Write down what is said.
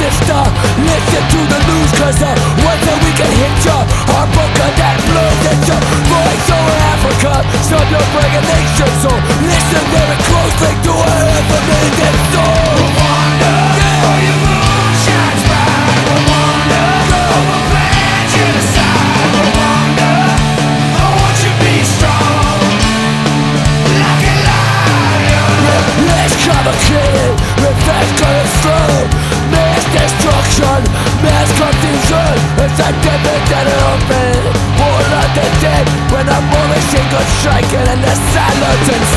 sister. Listen to the news cause uh, the ones that we can hit ya. Are broken down a the dead When a war machine got striking And the silence